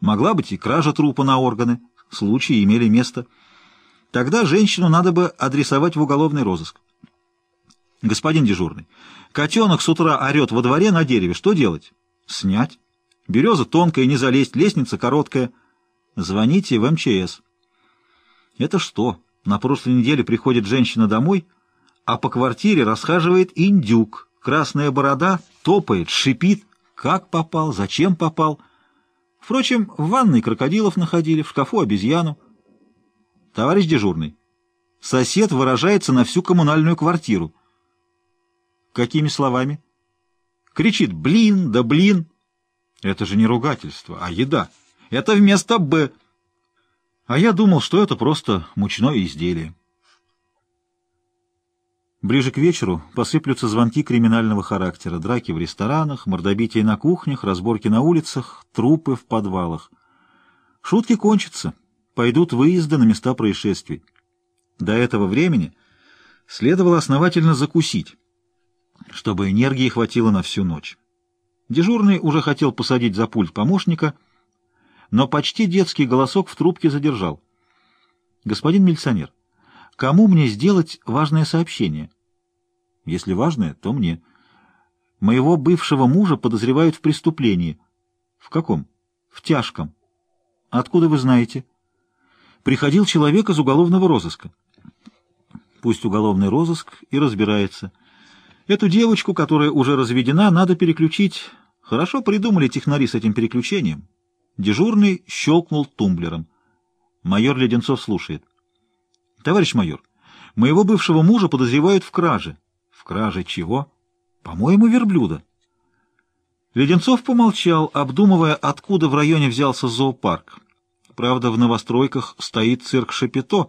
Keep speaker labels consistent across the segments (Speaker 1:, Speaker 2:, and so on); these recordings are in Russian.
Speaker 1: Могла быть и кража трупа на органы, случаи имели место. Тогда женщину надо бы адресовать в уголовный розыск. Господин дежурный, котенок с утра орет во дворе на дереве. Что делать? Снять. Береза тонкая, не залезть, лестница короткая. Звоните в МЧС. Это что? На прошлой неделе приходит женщина домой, а по квартире расхаживает индюк. Красная борода, топает, шипит. Как попал, зачем попал? Впрочем, в ванной крокодилов находили, в шкафу обезьяну. Товарищ дежурный, сосед выражается на всю коммунальную квартиру. Какими словами? Кричит «блин», да «блин». Это же не ругательство, а еда. Это вместо «б». А я думал, что это просто мучное изделие. Ближе к вечеру посыплются звонки криминального характера, драки в ресторанах, мордобития на кухнях, разборки на улицах, трупы в подвалах. Шутки кончатся, пойдут выезды на места происшествий. До этого времени следовало основательно закусить, чтобы энергии хватило на всю ночь. Дежурный уже хотел посадить за пульт помощника, но почти детский голосок в трубке задержал. «Господин милиционер, кому мне сделать важное сообщение?» «Если важное, то мне. Моего бывшего мужа подозревают в преступлении». «В каком?» «В тяжком». «Откуда вы знаете?» «Приходил человек из уголовного розыска». «Пусть уголовный розыск и разбирается». Эту девочку, которая уже разведена, надо переключить. Хорошо придумали технари с этим переключением. Дежурный щелкнул тумблером. Майор Леденцов слушает. Товарищ майор, моего бывшего мужа подозревают в краже. Краже чего? По-моему, верблюда. Леденцов помолчал, обдумывая, откуда в районе взялся зоопарк. Правда, в новостройках стоит цирк Шапито,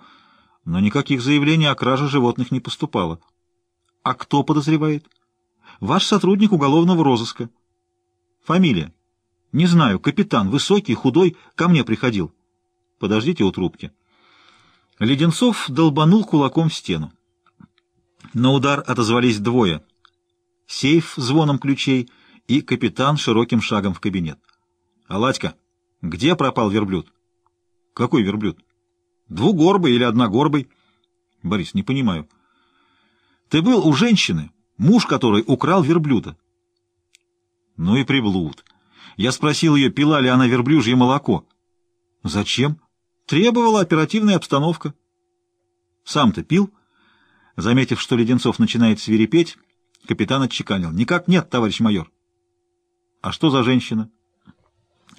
Speaker 1: но никаких заявлений о краже животных не поступало. А кто подозревает? Ваш сотрудник уголовного розыска. Фамилия? Не знаю. Капитан, высокий, худой, ко мне приходил. Подождите у трубки. Леденцов долбанул кулаком в стену. На удар отозвались двое. Сейф звоном ключей и капитан широким шагом в кабинет. «Аладька, где пропал верблюд?» «Какой верблюд?» «Двугорбый или одногорбый?» «Борис, не понимаю». Ты был у женщины, муж которой украл верблюда. Ну и приблуд. Я спросил ее, пила ли она верблюжье молоко. Зачем? Требовала оперативная обстановка. Сам-то пил? Заметив, что Леденцов начинает свирепеть, капитан отчеканил. Никак нет, товарищ майор. А что за женщина?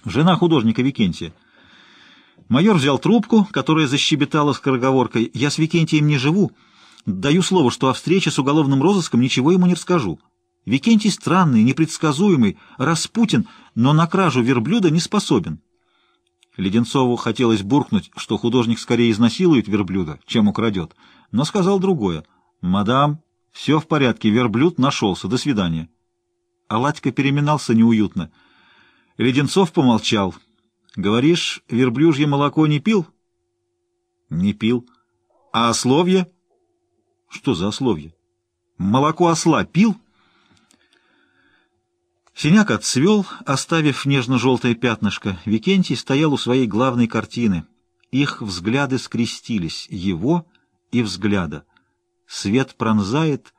Speaker 1: Жена художника Викентия. Майор взял трубку, которая защебетала скороговоркой. «Я с Викентием не живу». Даю слово, что о встрече с уголовным розыском ничего ему не расскажу. Викентий странный, непредсказуемый, распутин, но на кражу верблюда не способен. Леденцову хотелось буркнуть, что художник скорее изнасилует верблюда, чем украдет, но сказал другое. «Мадам, все в порядке, верблюд нашелся, до свидания». Аладька переминался неуютно. Леденцов помолчал. «Говоришь, верблюжье молоко не пил?» «Не пил. А ословье?» Что за ословье? Молоко осла пил? Синяк отцвел, оставив нежно-желтое пятнышко. Викентий стоял у своей главной картины. Их взгляды скрестились, его и взгляда. Свет пронзает,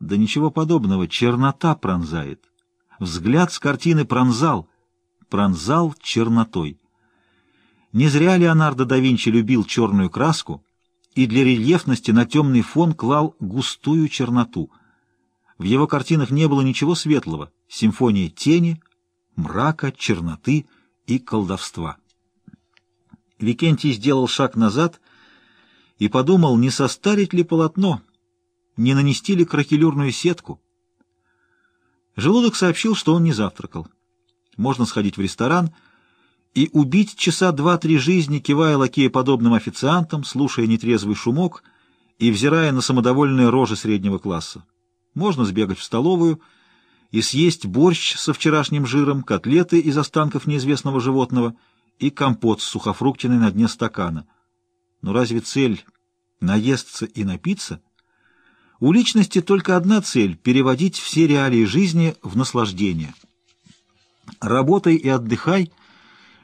Speaker 1: да ничего подобного, чернота пронзает. Взгляд с картины пронзал, пронзал чернотой. Не зря Леонардо да Винчи любил черную краску — и для рельефности на темный фон клал густую черноту. В его картинах не было ничего светлого, симфония тени, мрака, черноты и колдовства. Викентий сделал шаг назад и подумал, не состарить ли полотно, не нанести ли кракелюрную сетку. Желудок сообщил, что он не завтракал. Можно сходить в ресторан — и убить часа два-три жизни, кивая лакееподобным официантам, слушая нетрезвый шумок и взирая на самодовольные рожи среднего класса. Можно сбегать в столовую и съесть борщ со вчерашним жиром, котлеты из останков неизвестного животного и компот с сухофруктиной на дне стакана. Но разве цель — наесться и напиться? У личности только одна цель — переводить все реалии жизни в наслаждение. Работай и отдыхай —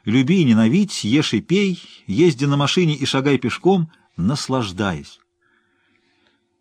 Speaker 1: Люби и ненавидь, ешь и пей, езди на машине и шагай пешком, наслаждаясь.